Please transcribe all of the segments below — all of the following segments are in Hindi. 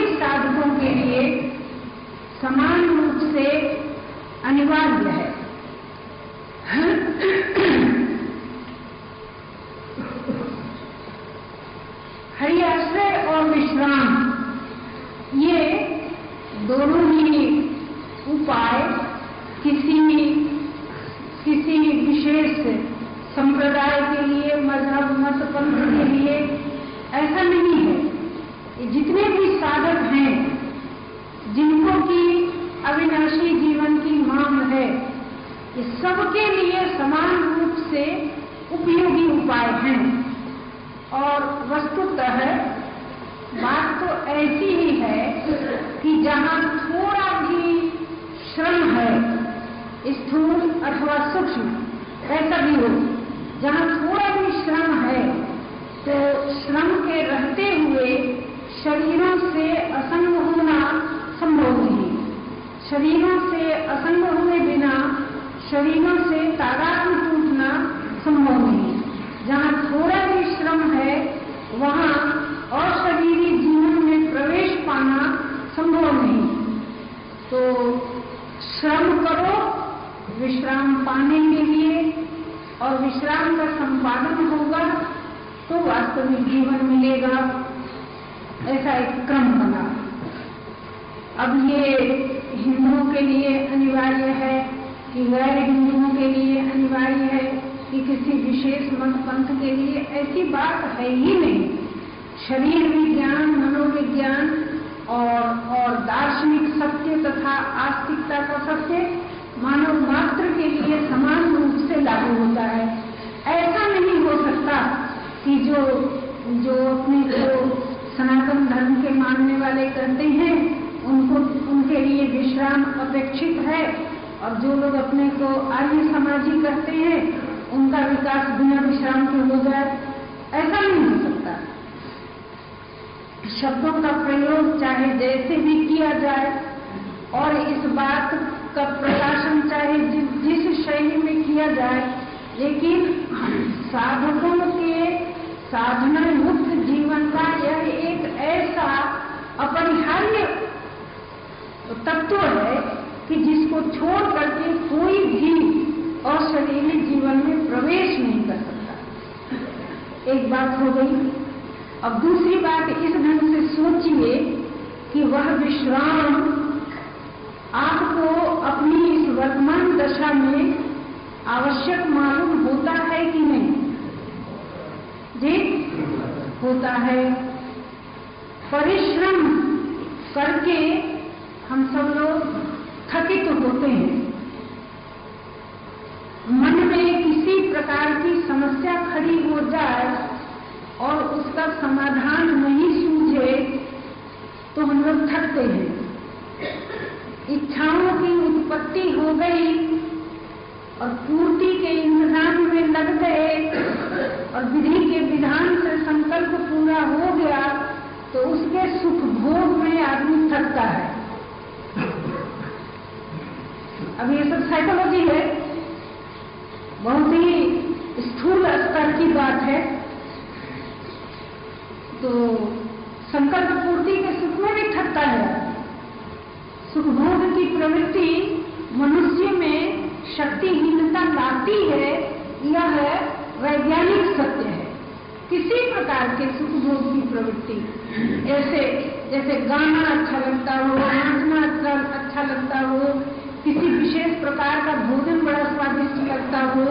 सभी साधकों के लिए समान रूप से अनिवार्य है हरि आश्रय और विश्राम ये दोनों ही उपाय किसी किसी विशेष संप्रदाय के लिए मज़हब मत पंथ के लिए ऐसा नहीं है जितने भी साधक हैं जिनको की अविनाशी जीवन की मांग है ये सबके लिए समान रूप से उपयोगी उपाय हैं और वस्तुतः बात तो ऐसी ही है कि जहाँ थोड़ा भी श्रम है स्थूल अथवा सूक्ष्म ऐसा भी हो जहाँ थोड़ा भी श्रम है तो श्रम के रहते हुए शरीरों से असंग होना संभव नहीं शरीरों से असंग हुए बिना शरीरों से तादात्म टूटना संभव नहीं जहाँ थोड़ा भी श्रम है वहाँ अशरीरी जीवन में प्रवेश पाना संभव नहीं तो श्रम करो, विश्राम पाने के लिए, और विश्राम का संपादन होगा तो वास्तविक जीवन मिलेगा। ऐसा एक क्रम बना। अब ये हिंदुओं के लिए अनिवार्य है कि गैर हिंदुओं के लिए अनिवार्य है कि किसी विशेष मत पंथ के लिए ऐसी बात है ही नहीं। शरीर विज्ञान, मनोविज्ञान और और दार्शनिक सत्य तथा आस्तिकता का सत्य मानव मात्र के लिए समान रूप से लागू होता है। ऐसा नहीं हो सकता कि जो जो अपने को सनातन धर्म के मानने वाले करते हैं, उनको, उनके लिए विश्राम अपेक्षित है। और जो लोग अपने को आर्य समाजी करते हैं, उनका विकास बिना विश्राम के हो जाए, ऐसा नहीं हो सकता। शब्दों का प्रयोग चाहे जैसे भी किया जाए और इस बात का प्रकाशन चाहे जिस, जिस शैली में किया जाए लेकिन साधकों के साधना मुक्त जीवन का यह एक ऐसा अपरिहार्य तत्व है कि जिसको छोड़ करके कोई भी और अशरीरी जीवन में प्रवेश नहीं कर सकता। एक बात हो गई अब दूसरी बात इस ढंग से सोचिए कि वह विश्राम आपको अपनी इस वर्तमान दशा में आवश्यक मालूम होता है कि नहीं? जी, होता है। परिश्रम करके हम सब लोग थकित तो होते हैं। मन में किसी प्रकार की समस्या खड़ी हो जाए और उसका समाधान नहीं सूझे तो हम लोग थकते हैं। इच्छाओं की उत्पत्ति हो गई और पूर्ति के इंतज़ाम में लग गए और विधि के विधान से संकल्प पूरा हो गया तो उसके सुख भोग में आदमी थकता है। अब ये सब साइकोलॉजी है। बहुत ही स्थूल स्तर की बात है। तो संकल्प पूर्ति के सुख में भी थकता है। सुखभोग की प्रवृत्ति मनुष्य में शक्तिहीनता लाती है, यह है वैज्ञानिक सत्य है। किसी प्रकार के सुखभोग की प्रवृत्ति, ऐसे जैसे गाना अच्छा लगता हो, नाचना अच्छा अच्छा लगता हो, किसी विशेष प्रकार का भोजन बड़ा स्वादिष्ट लगता हो,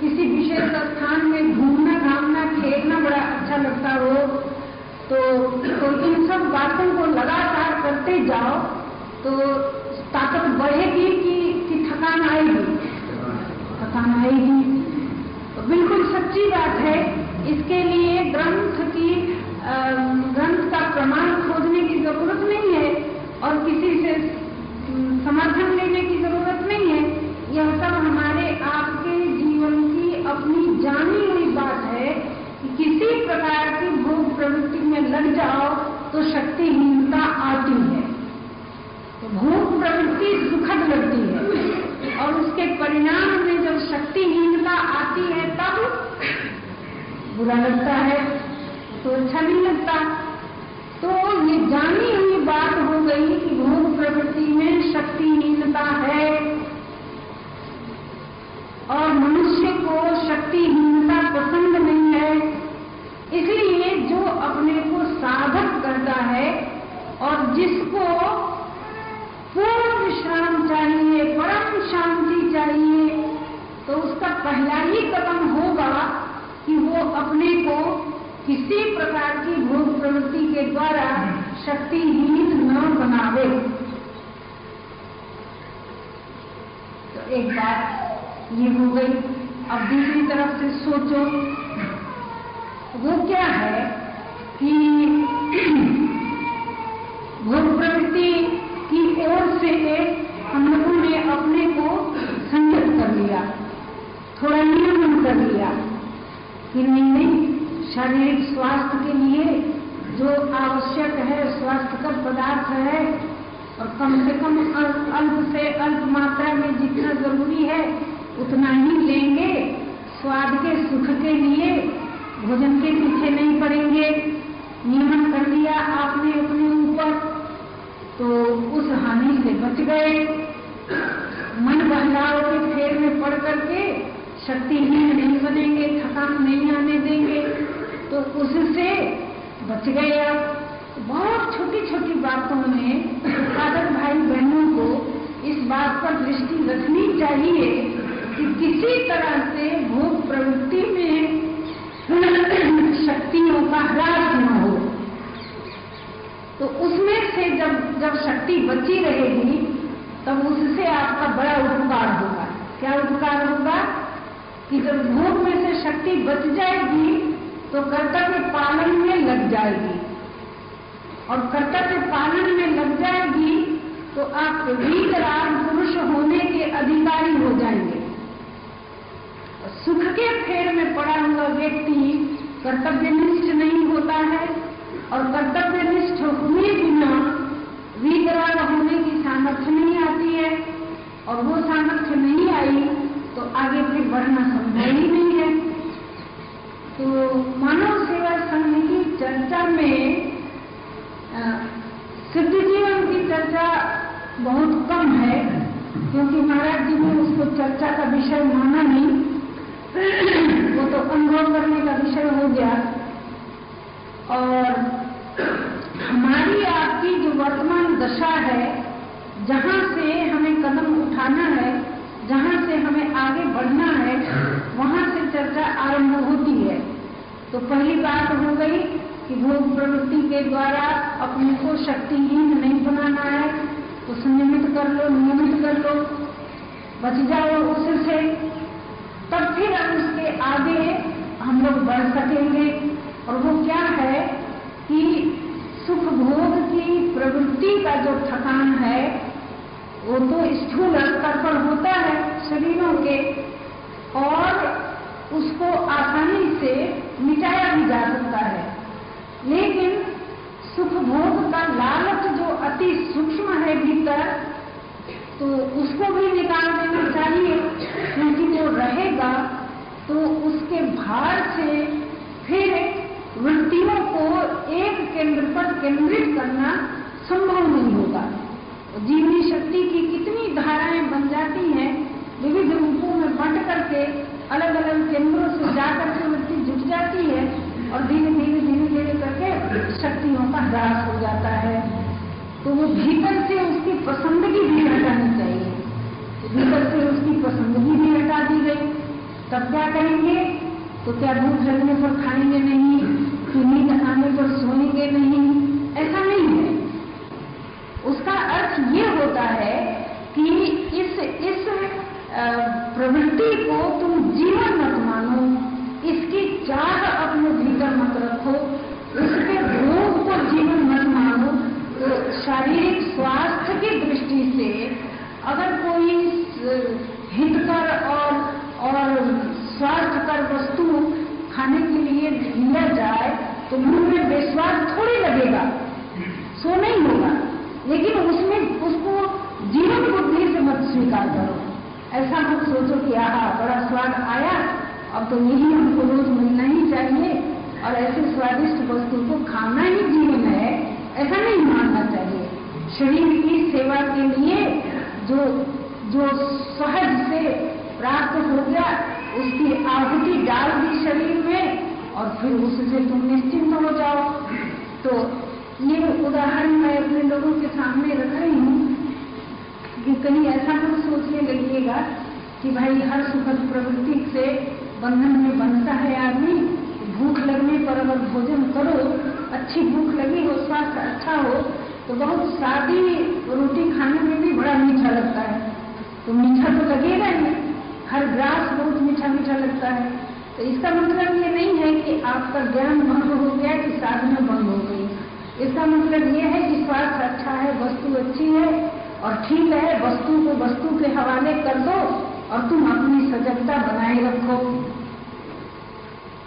किसी विशेष स्थान में घूमना, घामना, खेलना बड़ा अच्छा लगता हो तो, तो इन सब बातों को लगातार करते जाओ तो ताकत बढ़ेगी कि, कि थकान आएगी? थकान आएगी। तो बिल्कुल सच्ची बात है इसके लिए ग्रंथ की ग्रंथ का प्रमाण खोजने की ज़रूरत नहीं है और किसी से समर्थन लेने की ज़रूरत नहीं है। यह सब हमारे आपके जीवन की अपनी जानी हुई बात है कि किसी प्रकार प्रवृत्ति में लग जाओ तो शक्तिहीनता आती है। तो भोग प्रवृत्ति सुखद लगती है। और उसके परिणाम में जब शक्तिहीनता आती है, तब बुरा लगता है तो अच्छा नहीं लगता। तो ये जानी हुई बात हो गई कि भोग प्रवृत्ति में शक्तिहीनता है। और मनुष्य को शक्तिहीनता पसंद नहीं है। इसलिए जो अपने को साधक करता है और जिसको पूर्ण विश्राम चाहिए, परम शांति चाहिए तो उसका पहला ही कदम होगा कि वो अपने को किसी प्रकार की भोग प्रवृत्ति के द्वारा शक्तिहीन न बनावे। तो एक बात ये हो गई। अब दूसरी तरफ़ से सोचो वो क्या है कि भोग प्रवृत्ति की ओर से हम लोगों ने अपने को संयत कर लिया थोड़ा नियमन कर लिया कि नहीं नहीं शारीरिक स्वास्थ्य के लिए जो आवश्यक है स्वास्थ्यकर पदार्थ है और कम से कम अल्प से अल्प मात्रा में जितना ज़रूरी है उतना ही लेंगे स्वाद के सुख के लिए भोजन के पीछे नहीं पड़ेंगे। नियमन कर लिया आपने अपने ऊपर। तो उस हानि से बच गए। मन बहलाव के फेर में पड़ करके शक्तिहीन नहीं बनेंगे, थकान नहीं आने देंगे। तो उससे बच गए आप। बहुत छोटी छोटी बातों में साधक भाई बहनों को इस बात पर दृष्टि रखनी चाहिए कि किसी तरह से भोग प्रवृत्ति में शक्तियों का ह्रास न हो तो उसमें से जब जब शक्ति बची रहेगी, तब उससे आपका बड़ा उपकार होगा। क्या उपकार होगा? कि जब भोग में से शक्ति बच जाएगी तो कर्तव्य पालन में लग जाएगी। और कर्तव्य पालन में लग जाएगी तो आप वीतराग पुरुष होने के अधिकारी हो जाएँगे। सुख के फेर में पड़ा हुआ व्यक्ति कर्तव्यनिष्ठ नहीं होता है। और कर्तव्यनिष्ठ हुए बिना वीतराग होने की सामर्थ्य नहीं आती है। और वो सामर्थ्य नहीं आई तो आगे फिर बढ़ना संभव ही नहीं है। तो मानव सेवा संघ की चर्चा में सिद्ध जीवन की चर्चा बहुत कम है, क्योंकि महाराज जी ने उसको चर्चा का विषय माना नहीं। वो तो अनुभव करने का विषय हो गया। और हमारी आपकी जो वर्तमान दशा है, जहाँ से हमें कदम उठाना है, जहाँ से हमें आगे बढ़ना है, वहाँ से चर्चा आरंभ होती है। तो पहली बात हो गई कि भोग प्रवृत्ति के द्वारा अपने को शक्तिहीन नहीं बनाना है तो संयमित कर लो नियमित कर लो, बच जाओ उससे तब फिर हम उसके आगे हम लोग बढ़ सकेंगे। और वो क्या है कि सुख भोग की प्रवृत्ति का जो थकान है, वो तो स्थूल स्तर पर होता है शरीरों के, और उसको आसानी से मिटाया भी जा सकता है। लेकिन सुख भोग का लालच जो अति सूक्ष्म है भीतर तो उसको भी निकाल देना चाहिए। क्योंकि वो रहेगा तो उसके भार से फिर वृत्तियों को एक केंद्र पर केंद्रित करना संभव नहीं होगा जीवनी शक्ति की कितनी धाराएँ बन जाती हैं, विविध रूपों में बंट करके अलग अलग केंद्रों से जाकर के वृत्ति जुट जाती है और धीरे धीरे धीरे धीरे करके शक्तियों का ह्रास हो जाता है। तो वो भीतर से उसकी पसंदगी भी हटानी चाहिए। भीतर से उसकी पसंदगी भी हटा दी गई। तब क्या करेंगे तो क्या भूख लगने पर खाएँगे नहीं? कि नींद आने पर सोएँगे नहीं? ऐसा नहीं है। उसका अर्थ ये होता है कि इस इस प्रवृत्ति को तुम जीवन मत मानो। इसकी चाह अपने भीतर मत रखो। उसके भोग को जीवन मत मानो। तो शारीरिक स्वास्थ्य की दृष्टि से अगर कोई हितकर और और स्वास्थ्यकर वस्तु खाने के लिए लिया जाए तो मुँह में विश्वास थोड़ी लगेगा। सो नहीं होगा। लेकिन उसमें उसको जीवन बुद्धि से मत स्वीकार करो। ऐसा मत सोचो कि, आहा, बड़ा स्वाद आया। अब तो यही हमको रोज मिलना ही चाहिए। और ऐसे स्वादिष्ट वस्तु को खाना ही जीवन है। ऐसा नहीं मानना चाहिए। शरीर की सेवा के लिए जो जो सहज से प्राप्त हो गया उसकी आहुति डाल दी शरीर में और फिर उससे तुम निश्चिंत हो जाओ। तो ये उदाहरण मैं अपने लोगों के सामने रख रही हूँ कि कहीं ऐसा मत सोचने लगिएगा कि भाई हर सुखद प्रवृत्ति से बंधन में बनता है आदमी। भूख लगने पर अगर भोजन करो, अच्छी भूख लगी हो, स्वास्थ्य अच्छा हो तो बहुत सादी रोटी खाने में भी बड़ा मीठा लगता है। तो मीठा तो लगेगा ही। हर ग्रास बहुत मीठा मीठा लगता है। तो इसका मतलब ये नहीं है कि आपका ज्ञान भंग हो गया, कि साधना बंद हो गई। इसका मतलब ये है कि स्वास्थ्य अच्छा है, वस्तु अच्छी है, और ठीक है, वस्तु को वस्तु के हवाले कर दो, और तुम अपनी सजगता बनाए रखो।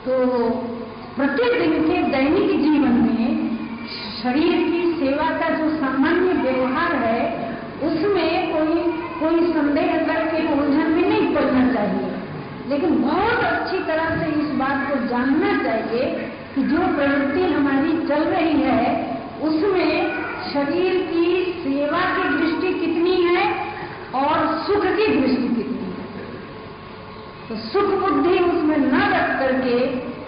तो प्रतिदिन के दैनिक जीवन में शरीर की सेवा का जो सामान्य व्यवहार है, उसमें कोई कोई संदेह करके उलझन में नहीं पड़ना चाहिए। लेकिन बहुत अच्छी तरह से इस बात को जानना चाहिए कि जो प्रवृत्ति हमारी चल रही है, उसमें शरीर की सेवा की दृष्टि कितनी है और सुख की दृष्टि कितनी है। तो सुख बुद्धि उसमें न रख करके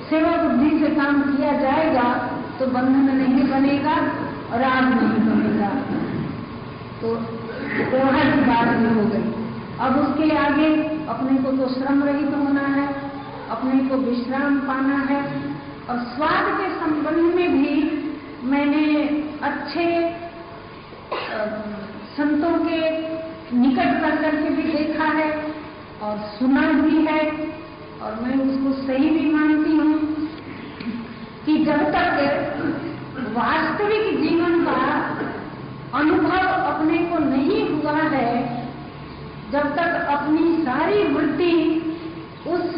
सेवा बुद्धि से काम किया जाएगा तो बंधन नहीं बनेगा और आग नहीं बनेगा। तो की बात भी हो गई। अब उसके आगे अपने को तो श्रम रहित होना है, अपने को विश्राम पाना है। और स्वाद के संबंध में भी मैंने अच्छे संतों के निकट कर करके भी देखा है और सुना भी है। और मैं उसको सही भी मानती हूँ कि जब तक वास्तविक जीवन का अनुभव अपने को नहीं हुआ है जब तक अपनी सारी वृत्ति उस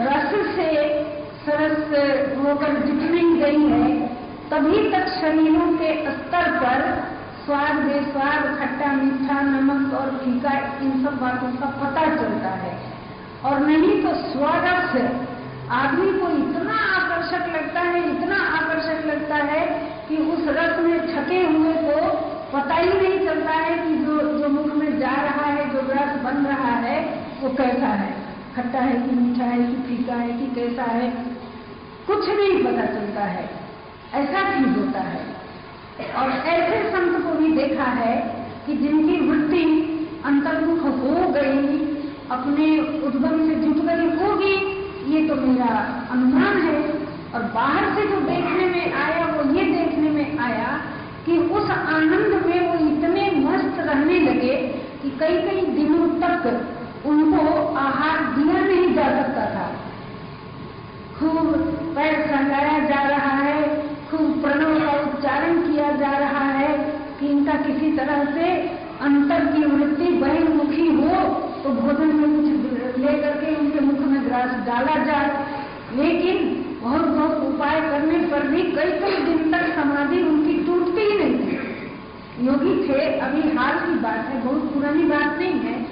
रस से सरस होकर जुट नहीं गई है, तभी तक शरीरों के स्तर पर स्वाद, बेस्वाद, खट्टा, मीठा, नमक और फीका, इन सब बातों का पता चलता है। और नहीं तो स्वागत आदमी को इतना आकर्षक लगता है, इतना आकर्षक लगता है कि उस रस में छके हुए को पता ही नहीं चलता है कि जो जो मुख में जा रहा है, जो रस बन रहा है, वो कैसा है? खट्टा है कि मीठा है कि फीका है कि कैसा है? कुछ नहीं पता चलता है। ऐसा फील होता है। और ऐसे संत को भी देखा है कि जिनकी वृत्ति अंतर्मुख हो गई, अपने उद्गम से जुट गई होगी, ये तो मेरा अनुमान है। और बाहर से जो देखने में आया, वो ये देखने में आया कि उस आनंद में वो इतने मस्त रहने लगे कि कई कई दिनों तक उनको आहार दिया नहीं जा सकता था। खूब पैर सहलाया जा रहा है, खूब प्रणव का उच्चारण किया जा रहा है कि इनका किसी तरह से अंतर की वृत्ति बहिर्मुखी हो तो भोजन में कुछ लेकर के उनके मुख में ग्रास डाला जाए। लेकिन बहुत बहुत उपाय करने पर भी कई कई दिन तक समाधि उनकी टूटती ही नहीं थी। योगी थे, अभी हाल की बात है, बहुत पुरानी बात नहीं है।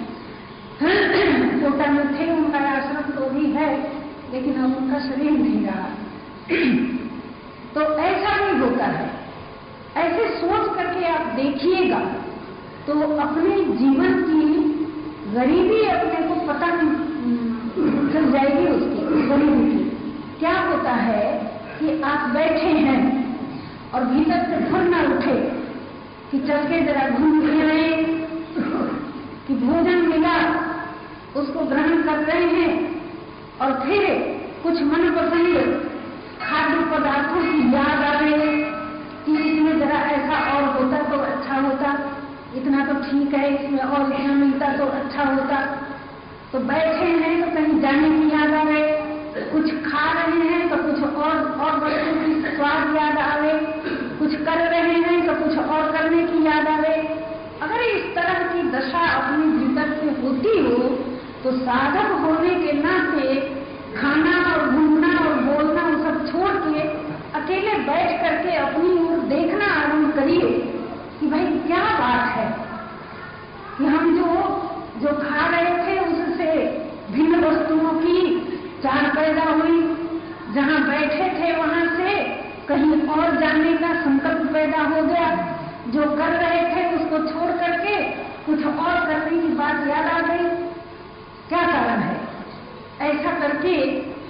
कोटा में थे, उनका आश्रम तो भी है, लेकिन अब उनका शरीर नहीं रहा। तो ऐसा भी होता है। ऐसे सोच करके आप देखिएगा तो अपने जीवन की गरीबी अपने को पता चल जाएगी उसकी, गरीबी की। क्या होता है कि आप बैठे हैं और भीतर से फुर ना उठे कि चल के जरा घूम आए, कि भोजन मिला, उसको ग्रहण कर रहे हैं और फिर कुछ मन पसंद खाद्य पदार्थों की याद आ रही है कि इसमें जरा ऐसा और होता तो अच्छा होता, इतना तो ठीक है, इसमें और इतना मिलता तो अच्छा होता। तो बैठे हैं तो कहीं जाने की याद आवे कुछ खा रहे हैं तो कुछ और और वस्तु की स्वाद याद आवे। कुछ कर रहे हैं तो कुछ और करने की याद आवे। अगर इस तरह की दशा अपने भीतर से होती हो तो साधक होने के नाते खाना और घूमना और बोलना वो सब छोड़ के अकेले बैठ करके अपनी ओर देखना आरंभ करिए कि भाई क्या बात है। कि हम जो जो खा रहे थे उससे भिन्न वस्तुओं की चार पैदा हुई। जहाँ बैठे थे, वहाँ से कहीं और जाने का संकल्प पैदा हो गया। जो कर रहे थे, उसको छोड़ करके कुछ और करने की बात याद आ गई। क्या कारण है? ऐसा करके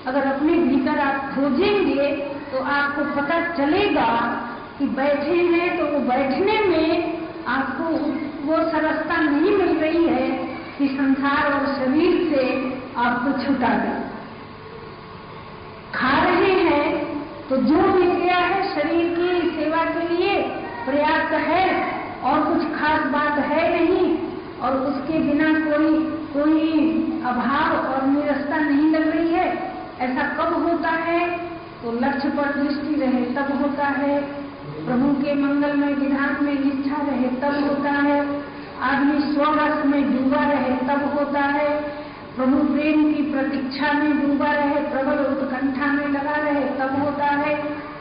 अगर अपने भीतर आप खोजेंगे तो आपको पता चलेगा कि बैठे हैं तो वो बैठने में आपको वो सरसता नहीं मिल रही है कि संसार और शरीर से आपको छुटा दे। खा रहे हैं तो जो भी क्रिया है शरीर की सेवा के लिए पर्याप्त है और कुछ खास बात है नहीं, और उसके बिना कोई कोई अभाव और निरस्ता नहीं लग रही है। ऐसा कब होता है? तो लक्ष्य पर दृष्टि रहे, तब होता है। प्रभु के मंगल में, विधान में निष्ठा रहे, तब होता है। आदमी स्वरस में डूबा रहे, तब होता है। प्रभु प्रेम की प्रतीक्षा में डूबा रहे, प्रबल उत्कंठा में लगा रहे, तब होता है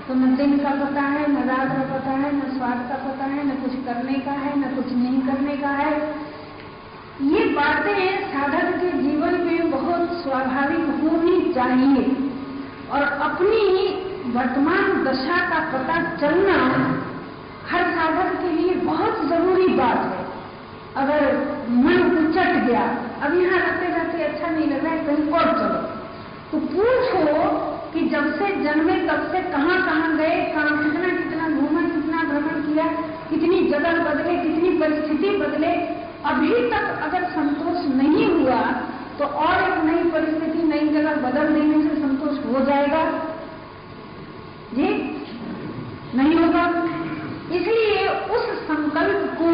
तो न दिन का पता है, न रात का पता है, न स्वाद का पता है, न कुछ करने का है, न कुछ नहीं करने का है। ये बातें साधक के जीवन में बहुत स्वाभाविक होनी चाहिए और अपनी वर्तमान दशा का पता चलना हर साधक के लिए बहुत ज़रूरी बात है। अगर मन उचट गया, अब यहाँ रहते रहते अच्छा नहीं लग रहा है, कहीं और चलो। तो पूछो कि जब से जन्मे तब से कहाँ कहाँ गए, कहाँ कितना कितना घूमा, कितना भ्रमण किया, कितनी जगह बदले, कितनी परिस्थिति बदले, अभी तक अगर संतोष नहीं हुआ तो और एक नई परिस्थिति, नई जगह बदल देने से संतोष हो जाएगा। जी? नहीं होगा? इसलिए उस संकल्प को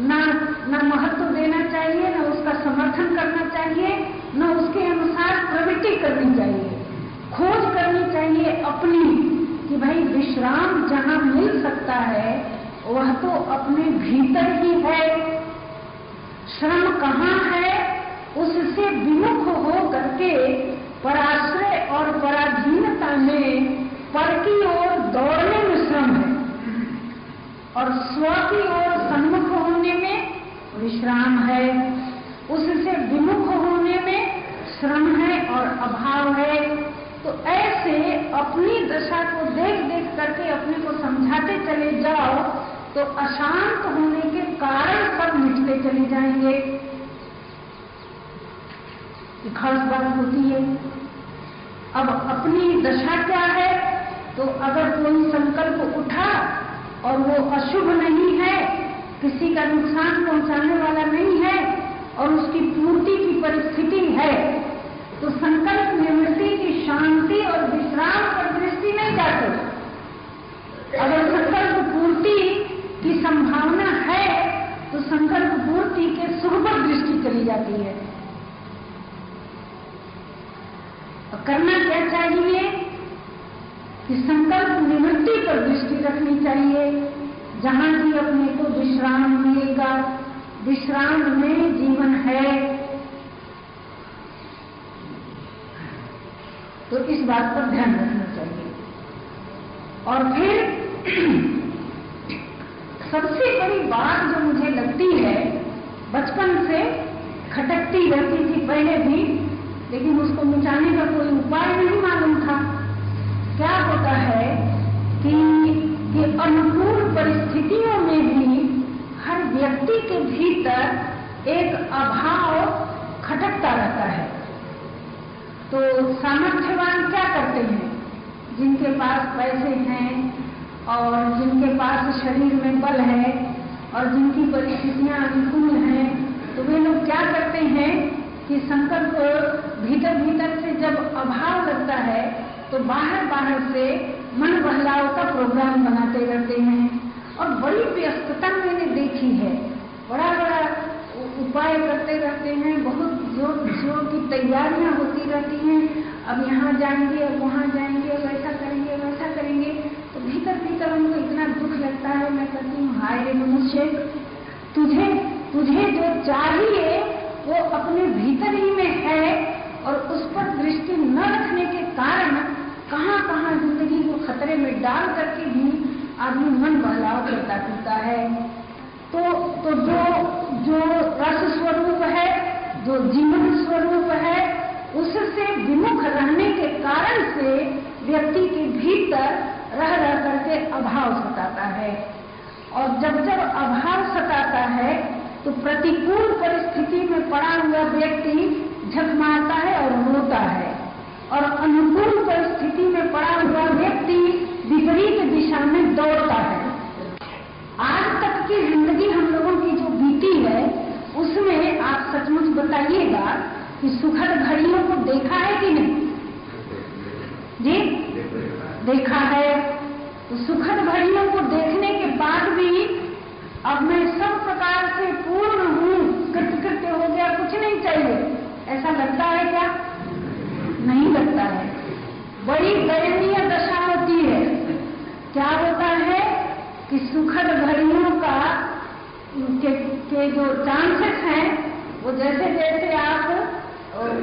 ना ना महत्व देना चाहिए, ना उसका समर्थन करना चाहिए, न उसके अनुसार प्रवृत्ति करनी चाहिए। खोज करनी चाहिए अपनी कि भाई विश्राम जहाँ मिल सकता है, वह तो अपने भीतर ही है। श्रम कहाँ है, उससे विमुख हो करके पराश्रय और पराधीनता में, पर की ओर दौड़ने में श्रम है। और स्व की ओर सन्मुख होने में विश्राम है। उससे विमुख होने में श्रम है और अभाव है। तो ऐसे अपनी दशा को देख देख करके अपने को समझाते चले जाओ तो अशांत होने के कारण सब मिटते चले जाएँगे। खास बात होती है। अब अपनी दशा क्या है? तो अगर कोई संकल्प उठा और वो अशुभ नहीं है, किसी का नुकसान पहुँचाने वाला नहीं है, और उसकी पूर्ति की परिस्थिति है। तो संकल्प निवृत्ति की शांति और विश्राम पर दृष्टि नहीं जाती। अगर संकल्प पूर्ति की संभावना है तो संकल्प पूर्ति के सुख पर दृष्टि चली जाती है। करना क्या चाहिए? कि संकल्प निवृत्ति पर दृष्टि रखनी चाहिए। जहाँ की अपने को विश्राम मिलेगा विश्राम में जीवन है। तो इस बात पर ध्यान रखना चाहिए। और फिर सबसे बड़ी बात जो मुझे लगती है, बचपन से खटकती रहती थी पहले भी, लेकिन उसको मिटाने का कोई उपाय नहीं मालूम था। क्या होता है कि, कि अनुकूल परिस्थितियों में भी हर व्यक्ति के भीतर एक अभाव खटकता रहता है। तो सामर्थ्यवान क्या करते हैं? जिनके पास पैसे हैं और जिनके पास शरीर में बल है और जिनकी परिस्थितियाँ अनुकूल हैं तो वे लोग क्या करते हैं कि संकल्प भीतर भीतर से जब अभाव लगता है तो बाहर बाहर से मन बहलाव का प्रोग्राम बनाते रहते हैं। और बड़ी व्यस्तता मैंने देखी है। बड़ा बड़ा उपाय करते रहते हैं, बहुत जो जो की तैयारियाँ होती रहती हैं। अब यहाँ जाएँगे, अब वहाँ जाएँगे वैसा करेंगे वैसा करेंगे। तो भीतर भीतर हमको इतना दुख लगता है। मैं कहती हूँ, हाय रे मनुष्य, तुझे तुझे जो चाहिए, वो अपने भीतर है और उस पर दृष्टि न रखने के कारण कहाँ कहाँ ज़िंदगी को खतरे में डाल करके भी आदमी मन बहलाव करता फिरता है। तो तो जो जो रस स्वरूप है, जो जीवन स्वरूप है, उससे विमुख रहने के कारण से व्यक्ति के भीतर रह रह करके अभाव सताता है। और जब जब अभाव सताता है तो प्रतिकूल परिस्थिति में पड़ा हुआ व्यक्ति झक मारता है और रोता है। और अनुकूल परिस्थिति में पड़ा हुआ व्यक्ति विपरीत दिशा में दौड़ता है। आज तक की ज़िंदगी हम लोगों की जो बीती है, उसमें आप सचमुच बताइएगा कि सुखद घड़ियों को देखा है कि नहीं? जी? देखा है। तो सुखद घड़ियों को देखने के बाद भी अब मैं सब प्रकार से पूर्ण हूँ। कृत्य हो गया, कुछ नहीं चाहिए। ऐसा लगता है क्या? नहीं लगता है। बड़ी दयनीय दशा होती है। क्या होता है कि सुखद घड़ियों का के, के जो चांसेस हैं वो जैसे जैसे आप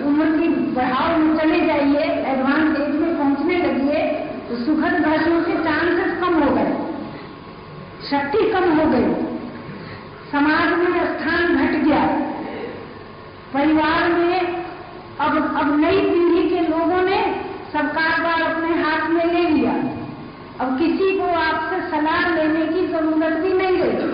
उम्र की बढ़ाव में चले जाइए एडवांस एज में पहुँचने लगिए तो सुखद घड़ियों के चांसेस कम हो गए। शक्ति कम हो गई। समाज में स्थान घट गया। परिवार में अब नई पीढ़ी के लोगों ने सब कारोबार अपने हाथ में ले लिया। अब किसी को आपसे सलाह लेने की ज़रूरत भी नहीं रही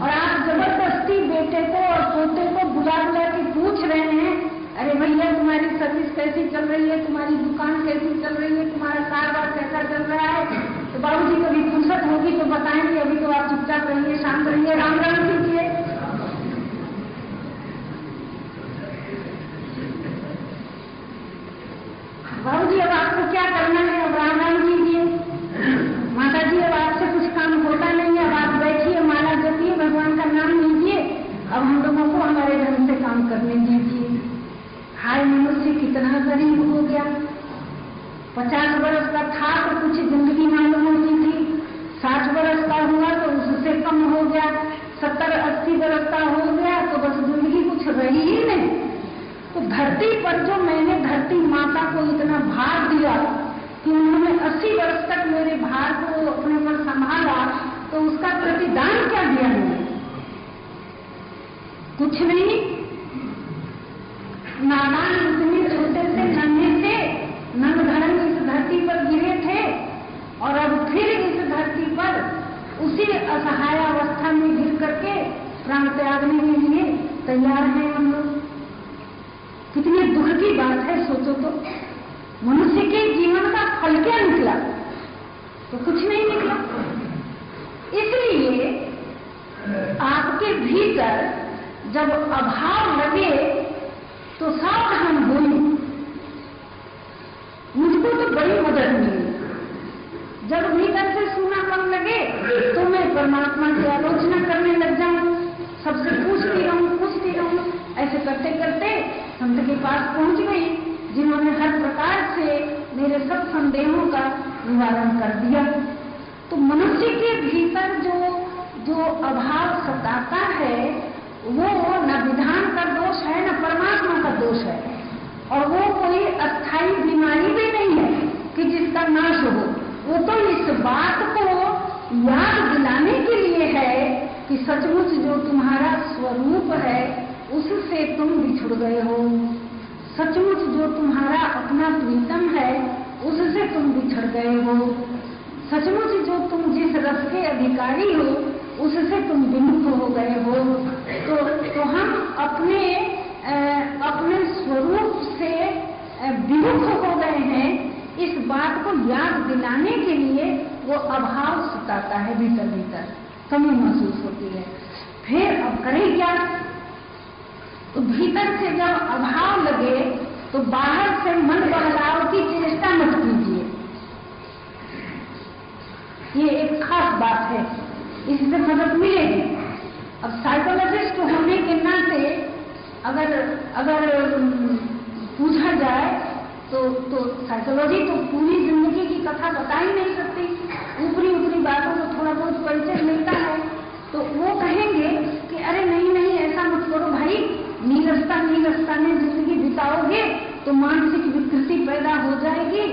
और आप ज़बरदस्ती बेटे को और पोते को बुला बुला के पूछ रहे हैं, अरे भैया, तुम्हारी सर्विस कैसी चल रही है? तुम्हारी दुकान कैसी चल रही है? तुम्हारा कारोबार कैसा चल रहा है? तो बाबू जी कभी फुर्सत होगी तो बताएँगे, अभी तो आप चुपचाप रहिए, शांत रहिए, राम राम कीजिए बाबू जी अब आपको क्या करना है अब राम राम कीजिए माता जी अब आपसे कुछ काम होता नहीं है अब आप बैठिए माला जपिए भगवान का नाम लीजिए अब हम लोगों को हमारे ढंग से काम करने दीजिए हाय मनुष्य कितना गरीब हो गया पचास बरस का था तो कुछ ज़िंदगी मालूम होती थी साठ बरस का हुआ तो उससे कम हो गया सत्तर अस्सी बरस का हो गया तो बस ज़िंदगी कुछ रही ही नहीं तो धरती पर जो मैंने धरती माता को इतना भार दिया कि उन्होंने अस्सी वर्ष तक मेरे भार को अपने पर संभाला तो उसका प्रतिदान क्या दिया मैंने? कुछ नहीं। नादान इतने छोटे से नन्हे से नंद धर्म इस धरती पर गिरे थे, और अब फिर इस धरती पर उसी असहाय अवस्था में गिर करके प्राण त्यागने के लिए, तैयार हैं हम लोग। बात है, सोचो तो। मनुष्य के जीवन का फल क्या निकला? तो कुछ नहीं निकला। इसलिए आपके भीतर जब अभाव लगे तो सावधान होइए मुझको तो बड़ी मदद मिली। जब भीतर से सुनापन लगे तो मैं परमात्मा की आलोचना करने लग जाऊँ। सबसे पूछती रहूँ पूछती रहूँ। ऐसे करते करते संत के पास पहुँच गई, जिन्होंने हर प्रकार से मेरे सब संदेहों का निवारण कर दिया। तो मनुष्य के भीतर जो जो अभाव सताता है, वो न विधान का दोष है, न परमात्मा का दोष है। और वो कोई अस्थाई बीमारी भी नहीं है कि जिसका नाश हो। वो तो इस बात को याद दिलाने के लिए है कि सचमुच जो तुम्हारा स्वरूप है उससे तुम बिछुड़ गए हो। सचमुच जो तुम्हारा अपना प्रीतम है उससे तुम बिछड़ गए हो। सचमुच जो तुम जिस रस के अधिकारी हो उससे तुम विमुख हो गए हो। तो, तो हम अपने आ, अपने स्वरूप से विमुख हो गए हैं। इस बात को याद दिलाने के लिए वो अभाव सताता है भीतर भीतर कमी महसूस होती है। फिर अब करें क्या? तो भीतर से जब अभाव लगे तो बाहर से मन बदलाव की चेष्टा मत कीजिए। ये एक खास बात है। इससे मदद मिलेगी। अब साइकोलॉजिस्ट होने के नाते अगर अगर पूछा जाए तो तो साइकोलॉजी तो पूरी ज़िंदगी की कथा बता ही नहीं सकती। ऊपरी ऊपरी बातों को थोड़ा बहुत परिचय मिलता है। तो वो कहेंगे कि, अरे नहीं नहीं, ऐसा मत करो भाई। नीरसता नीरसता में ज़िंदगी बिताओगे तो मानसिक विकृति पैदा हो जाएगी।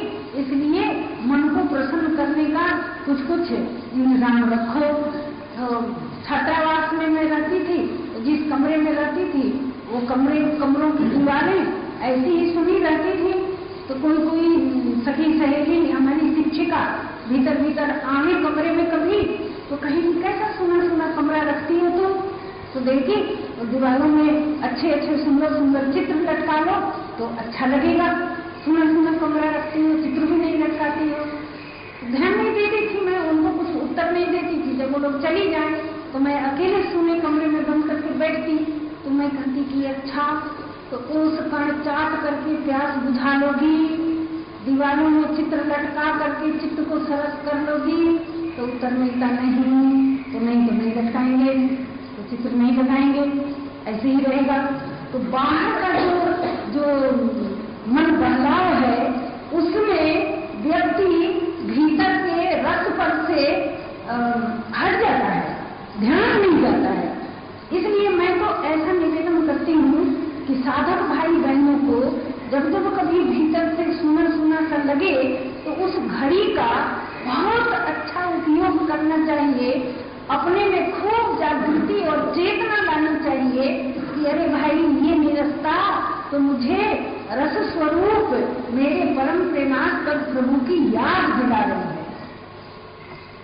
इसलिए मन को प्रसन्न करने का कुछ कुछ इंतज़ाम रखो। छात्रावास में मैं रहती थी, जिस कमरे में रहती थी, वो कमरे, कमरों की दीवारें ऐसी ही सुनी रहती थी। तो कोई कोई सखी सहेली, हमारी शिक्षिका भीतर भीतर आए कमरे में कभी तो कहीं कैसा सुना सुना कमरा रखती हो तो? तो देखी, और दीवारों में अच्छे अच्छे, सुंदर सुंदर चित्र लटका लो तो अच्छा लगेगा। सुना सुना कमरा रखती हूँ, चित्र भी नहीं लटकाती हो। ध्यान नहीं देती थी मैं, उनको कुछ उत्तर नहीं देती थी। जब वो लोग चली जाए तो मैं अकेले सुने कमरे में बंद करके बैठती। तो मैं कहती कि अच्छा तो उस कण चाट करके प्यास बुझा लोगी। दीवारों में चित्र लटका करके चित्र को सरस कर लोगी। तो उत्तर मिलता नहीं। तो नहीं तो नहीं लटकाएँगे। चित्र नहीं लगाएँगे ऐसे ही रहेगा। तो बाहर का जो जो मन बदलाव है, उसमें व्यक्ति भीतर के रस पर से हट जाता है, ध्यान नहीं जाता है। इसलिए मैं तो ऐसा निवेदन करती हूँ कि साधक भाई बहनों को, जब जब कभी भीतर से सुना सुना सा लगे तो उस घड़ी का बहुत अच्छा उपयोग करना चाहिए। अपने में खूब जागृति और चेतना लानी चाहिए कि अरे भाई, ये निरस्ता तो मुझे रस स्वरूप मेरे परम प्रेमास्पद प्रभु की याद दिला रही है।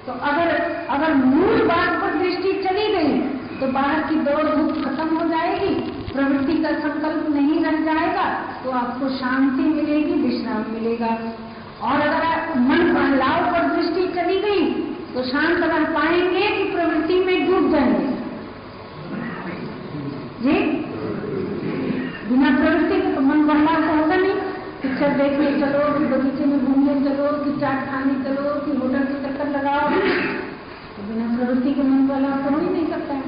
तो अगर अगर मूल बात पर दृष्टि चली गई तो बाहर की दौड़ धूप खत्म हो जाएगी, प्रवृत्ति का संकल्प नहीं रह जाएगा तो आपको शांति मिलेगी, विश्राम मिलेगा। और अगर मन बहलाव पर दृष्टि चली गई तो शांत रह पाएँगे कि प्रवृत्ति में डूब जाएँगे। जी? बिना प्रवृत्ति के तो मन बहलाव तो होगा नहीं। पिक्चर देखने चलो, कि बगीचे में घूमने चलो, कि चाट खाने चलो, कि होटल के चक्कर लगाओ। तो बिना प्रवृत्ति के मन बहलाव तो हो ही नहीं सकता है।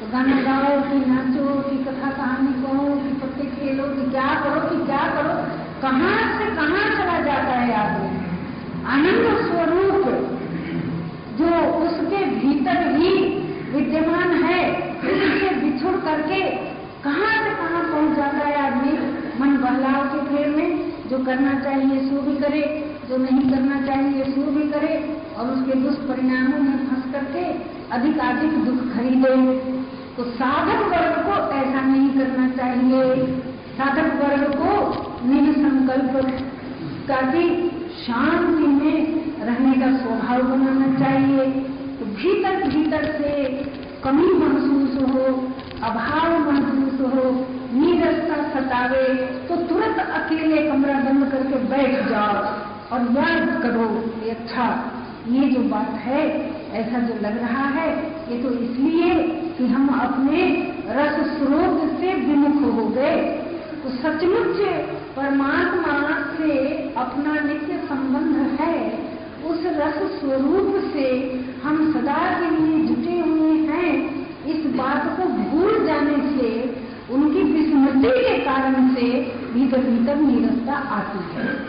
तो गाना गाओ, कि नाचो, कि कथा कहानी कहो, कि पत्ते खेलो, कि क्या करो, कि क्या करो। कहाँ से कहाँ चला जाता है आदमी आनंद स्वरूप। जो उसके भीतर ही विद्यमान है उससे बिछुड़ करके कहाँ से कहाँ पहुँच जाता है आदमी? मन बदलाव के फेर में जो करना चाहिए सो भी करे, जो नहीं करना चाहिए सो भी करे, और उसके दुष्परिणामों में फंस करके अधिक अधिक दुख खरीदे। तो साधक वर्ग को ऐसा नहीं करना चाहिए। साधक वर्ग को निसंकल्प का शांति में रहने का स्वभाव बनाना चाहिए तो भीतर भीतर से कमी महसूस हो, अभाव महसूस हो, नीरसता सतावे तो तुरंत अकेले कमरा बंद करके बैठ जाओ और याद करो कि अच्छा ये जो बात है, ऐसा जो लग रहा है, ये तो इसलिए कि हम अपने रस स्रोत से विमुख हो गए। तो सचमुच परमात्मा से अपना नित्य संबंध है उस रस स्वरूप से हम सदा के लिए जुटे हुए हैं। इस बात को भूल जाने से, उनकी विस्मृति के कारण से भीतर भीतर नीरसता आती है।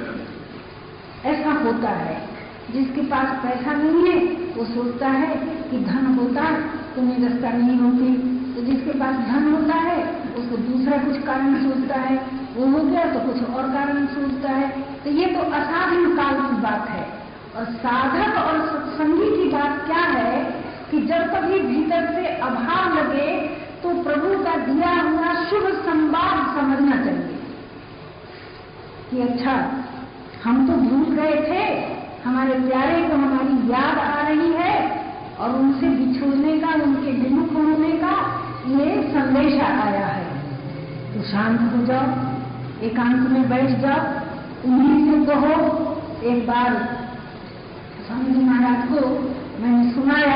ऐसा होता है। जिसके पास पैसा नहीं है, वो सोचता है कि धन होता तो निरस्ता नहीं होती। तो जिसके पास धन होता है, उसको दूसरा कुछ कारण सोचता है। वो हो गया तो कुछ और कारण सोचता है। तो ये तो असाधन काल की बात है। और साधक और सत्संगी की बात क्या है कि जब कभी भीतर से अभाव लगे तो प्रभु का दिया हुआ शुभ संवाद समझना चाहिए। कि अच्छा हम तो भूल गए थे, हमारे प्यारे को हमारी याद आ रही है, और उनसे बिछोड़ने का, उनके विमुख होने का ये संदेश आया है। तो शांत हो जाओ, एकांत में बैठ जाओ उन्हीं से कहो, एक बार स्वामी जी महाराज को मैंने सुनाया।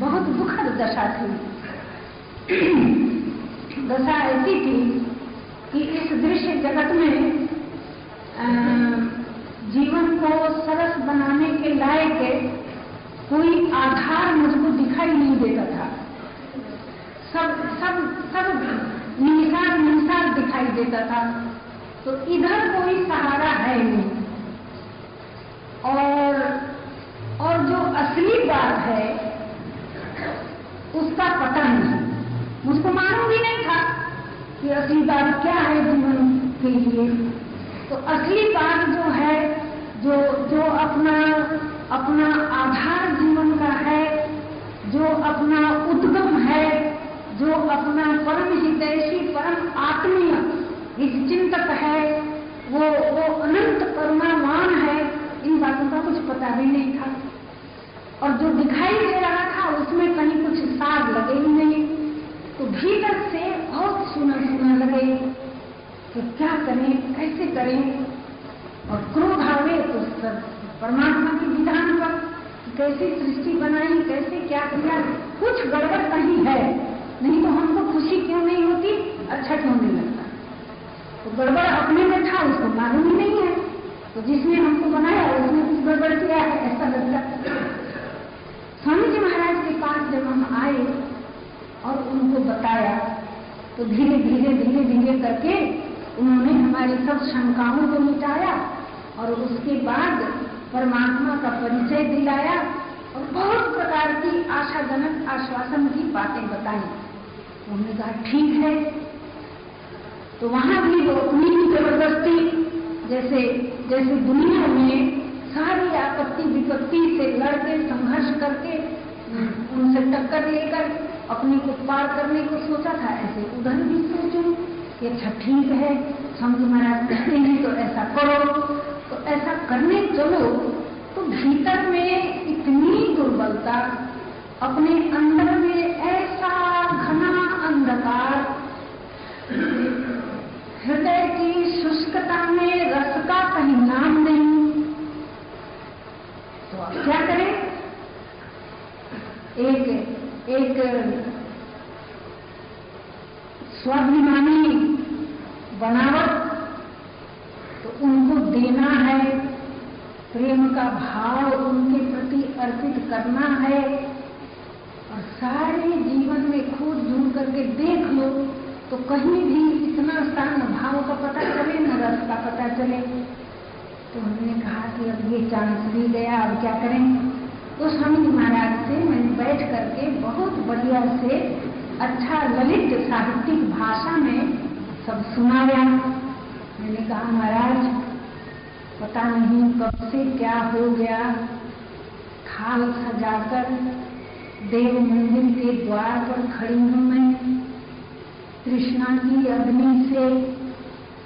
बहुत दुखद दशा थी। दशा ऐसी थी कि इस दृश्य जगत में जीवन को सरस बनाने के लायक कोई आधार मुझको दिखाई नहीं देता था सब सब सब निशान दिखाई देता था। तो इधर कोई सहारा है नहीं। और और जो असली बात है, उसका पता नहीं। मुझको मालूम भी नहीं था कि असली बात क्या है जीवन के लिए। तो असली बात जो है, जो जो अपना अपना आधार जीवन का है, जो अपना उद्गम है, जो अपना परम हितैषी परम आत्मीय हित चिंतक है, वो वो अनंत करुणावान है, इन बातों का कुछ पता भी नहीं था। और जो दिखाई दे रहा था, उसमें कहीं कुछ साग लगे ही नहीं। तो भीतर से बहुत सुना सुना लगे। कि क्या करें, कैसे करें? और क्रोध आवे तो परमात्मा के विधान पर कैसी सृष्टि बनाई, कैसे क्या किया। कुछ गड़बड़ कहीं है, नहीं तो हमको खुशी क्यों नहीं होती? अच्छा क्यों नहीं लगता तो गड़बड़ अपने में था, उसको मालूम ही नहीं है। तो जिसने हमको बनाया, उसने कुछ गड़बड़ किया है, ऐसा लगता स्वामी जी महाराज के पास जब हम आए और उनको बताया तो धीरे धीरे धीरे धीरे करके उन्होंने हमारी सब शंकाओं को मिटाया और उसके बाद परमात्मा का परिचय दिलाया और बहुत प्रकार की आशाजनक आश्वासन की बातें बताई। उन्होंने कहा, ठीक है तो वहाँ भी वो अपनी ही ज़बरदस्ती, जैसे जैसे दुनिया में सारी आपत्ति विपत्ति से लड़के संघर्ष करके, उनसे टक्कर लेकर, अपने को पार करने को सोचा था, ऐसे उधर भी सोचो कि अच्छा ठीक है स्वामी महाराज कहते हैं तो ऐसा करो तो ऐसा करने चलो तो भीतर में इतनी दुर्बलता, अपने अंदर में ऐसा घना अंधकार हृदय की शुष्कता में रस का कहीं नाम नहीं। तो आप क्या करें? एक एक स्वाभिमानी बनावट तो उनको देना है। प्रेम का भाव उनके प्रति अर्पित करना है। और सारे जीवन में खोज ढूंढ करके देख लो। तो कहीं भी इतना स्थान भाव का पता चले, न रस का पता चले। तो हमने कहा कि अब ये चांस भी गया, अब क्या करें? तो स्वामी महाराज से मैंने बैठ करके बहुत बढ़िया से अच्छा ललित साहित्यिक भाषा में सब सुनाया। मैंने कहा, महाराज, पता नहीं कब से क्या हो गया। खाल सजाकर देव मंदिर के द्वार पर खड़ी हूँ मैं। कृष्णा की अग्नि से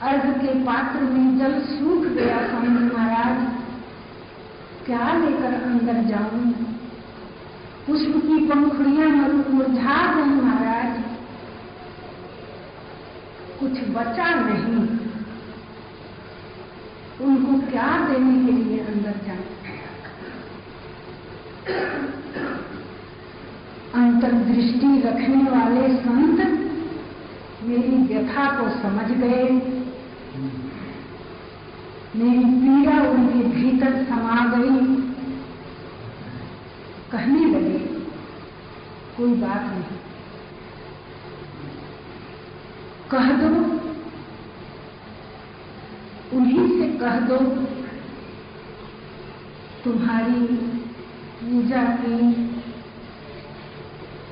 अर्घ के पात्र में जल सूख गया स्वामी महाराज। क्या लेकर अंदर जाऊँ? पुष्प की पंखुड़ियाँ मुरझा गई महाराज। कुछ बचा नहीं। उनको क्या देने के लिए अंदर जाऊँ? अंतर्दृष्टि रखने वाले संत मेरी व्यथा को समझ गए। मेरी पीड़ा उनके भीतर समा गई। कहने लगे, कोई बात नहीं। कह दो। उन्हीं से कह दो। तुम्हारी पूजा की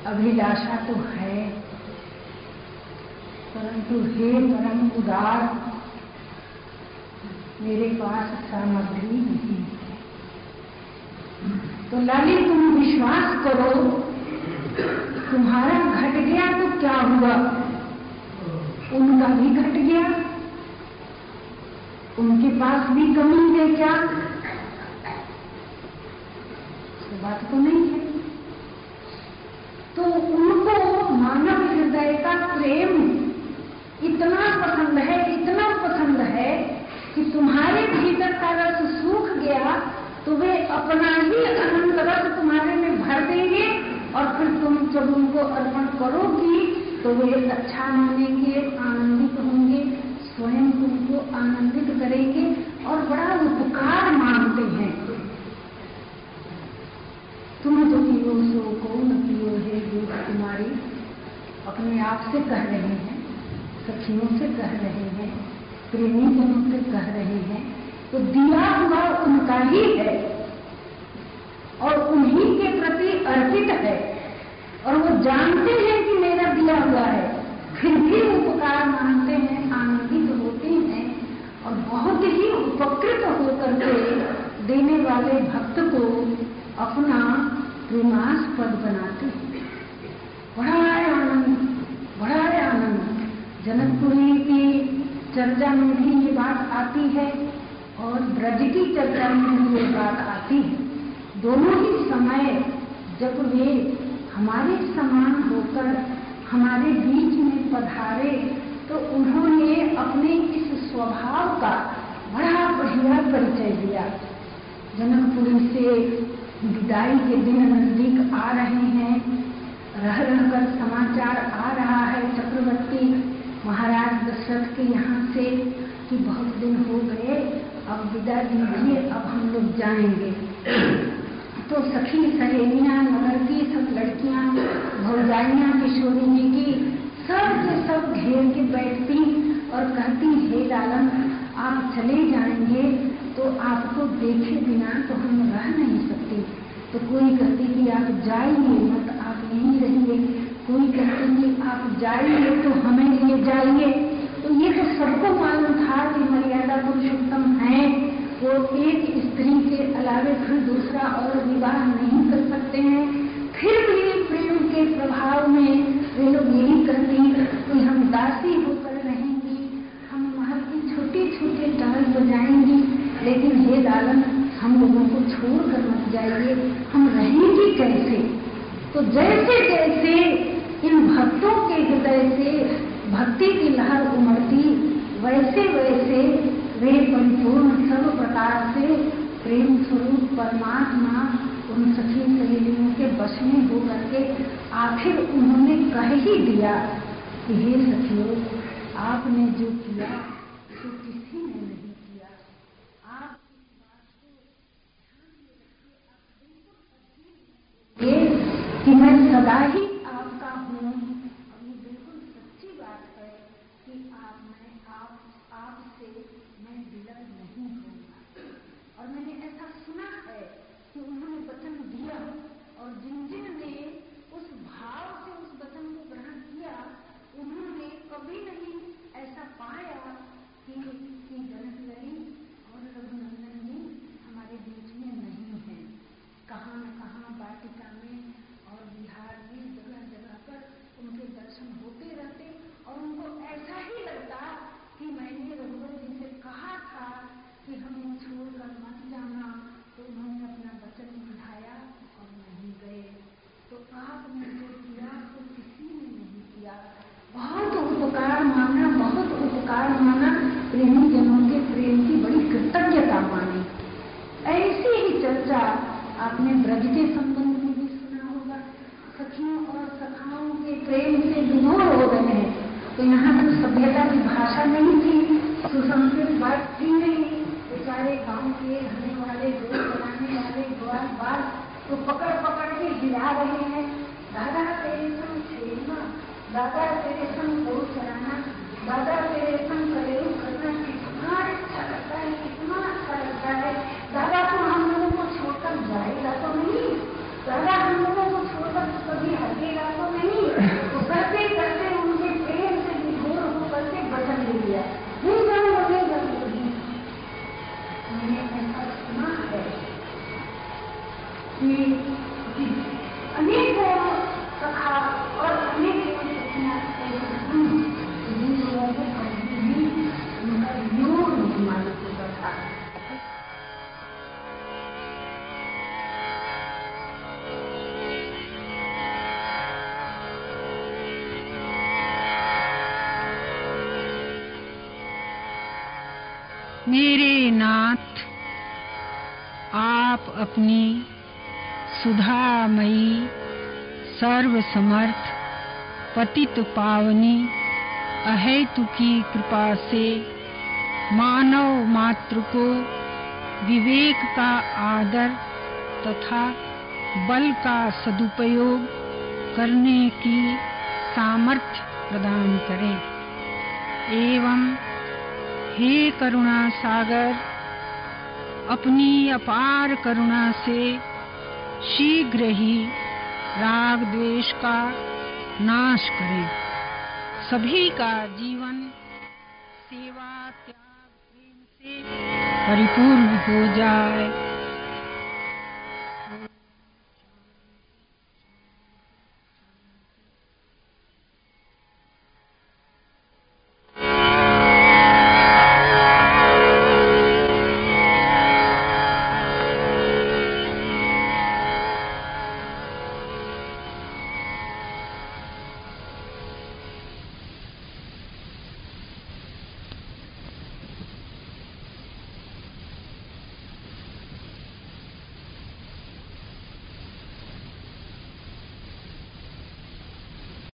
अभिलाषा तो है। परंतु हे परम उदार, मेरे पास सामग्री नहीं। तो लाली तुम विश्वास करो, तुम्हारा घट गया तो क्या हुआ? उनका भी घट गया। उनके पास भी कमी है क्या? तो बात तो नहीं है। तो उनको मानव हृदय का प्रेम इतना पसंद है इतना पसंद है कि तुम्हारे का रस सूख गया तो वे अपना ही अनंत रस तुम्हारे में भर देंगे और फिर तुम जब उनको अर्पण करोगी तो वे अच्छा मानेंगे, आनंदित होंगे, स्वयं तुमको आनंदित करेंगे और बड़ा उपकार मानते हैं। तुम जो पियो सो कौन पियो है अपने आप से कह रहे हैं, सखियों से कह रहे हैं, प्रेमी जनों से कह रहे हैं तो दिया हुआ उनका ही है और उन्हीं के प्रति अर्पित है। और वो जानते हैं कि मेरा दिया हुआ है। फिर भी उपकार मानते हैं, आनंदित होते हैं और बहुत ही उपकृत होकर के देने वाले भक्त को अपना प्रेमास्पद बनाते हैं। बड़ा आनंद बड़ा आनंद। जनकपुरी की चर्चा में भी ये बात आती है और ब्रज की चर्चा में ये बात आती है। दोनों ही समय जब वे हमारे समान होकर हमारे बीच में पधारे तो उन्होंने अपने इस स्वभाव का बड़ा बढ़िया परिचय दिया। जनकपुरी से विदाई के दिन नज़दीक आ रहे हैं। रह रहकर समाचार आ रहा है चक्रवर्ती। महाराज दशरथ के यहाँ से कि बहुत दिन हो गए अब विदा दीजिए, अब हम लोग जाएँगे। तो सखी सहेलियाँ नगर की सब लड़कियाँ, भौजाइयाँ किशोरी की, सब के सब घेर के बैठती और कहती, हे लालम, आप चले जाएँगे तो आपको देखे बिना तो हम रह नहीं सकते। तो कोई कहती कि आप जाइए, मत आप यहीं रहिए। कोई कहते कि आप जाइए तो हमें लिए जाइए। तो ये तो सबको मालूम था कि मर्यादा पुरुषोत्तम है, वो एक स्त्री के अलावे फिर दूसरा और विवाह नहीं कर सकते हैं। फिर भी प्रेम के प्रभाव में वे लोग यही करती कि हम दासी होकर रहेंगी, हम महल की छोटी छोटी टहल बजाएँगी। लेकिन हे लालन हम लोगों को छोड़ कर मत जाइए, हम रहेंगी कैसे? तो जैसे जैसे इन भक्तों के हृदय से भक्ति की लहर उमड़ती वैसे वैसे वे परिपूर्ण सब प्रकार से प्रेम स्वरूप परमात्मा उन सखी सहेलियों के बस में हो करके आखिर उन्होंने कह ही दिया कि, हे सखियों, आपने जो किया तो कि मैं सदा ही आपका हूँ और ये बिल्कुल सच्ची बात है कि आप मैं आप आपसे मैं विलग नहीं होगा और मैंने ऐसा सुना है कि उन्होंने वचन दिया और जिन जिन ने उस भाव से उस वचन को ग्रहण किया उन्होंने कभी नहीं ऐसा पाया कि, कि जनक लड़ी और रघुनंदन जी हमारे बीच में नहीं है कहाँ न कहाँ वाटिका में और बिहार में जगह जगह पर उनके दर्शन होते रहते और उनको ऐसा ही लगता कि मैंने रघुवर जी से कहा था कि हमें छोड़कर मत जाना तो उन्होंने अपना वचन निभाया और नहीं गए तो आपने जो किया तो किसी ने नहीं किया बहुत उपकार माना बहुत उपकार माना प्रेमी जनों के प्रेम की बड़ी कृतज्ञता मानी। ऐसी ही चर्चा आपने ब्रज के संबंध में भी सुना होगा। सखियों और सखाओं के प्रेम से विमोह हो गए हैं। तो यहाँ तो सभ्यता की भाषा नहीं थी, सुसंस्कृत बात थी नहीं। बेचारे गाँव के रहने वाले गोल बनाने वाले ग्वाल बाल तो पकड़ पकड़ के हिला रहे हैं। दादा तेरे संग छेड़ना दादा तेरे संग गो चराना दादा तेरे संग करेलू कितना अच्छा लगता है कितना अच्छा लगता है। दादा तो हम लोगों को छोड़कर जाएगा तो नहीं। दादा हम लोगों को छोड़कर कभी हटेगा तो नहीं। तो करते करते उनके प्रेम से विभोर होकर के बदल ले लिया। नहीं लगेगा नहीं मैंने ऐसा सुना है कि, कि अपनी सुधामयी, सर्वसमर्थ, पतित पावनी, अहेतु की कृपा से मानव मात्र को विवेक का आदर तथा बल का सदुपयोग करने की सामर्थ्य प्रदान करें। एवं हे करुणा सागर अपनी अपार करुणा से शीघ्र ही राग द्वेष का नाश करे। सभी का जीवन सेवा, त्याग, प्रेम से परिपूर्ण हो जाए।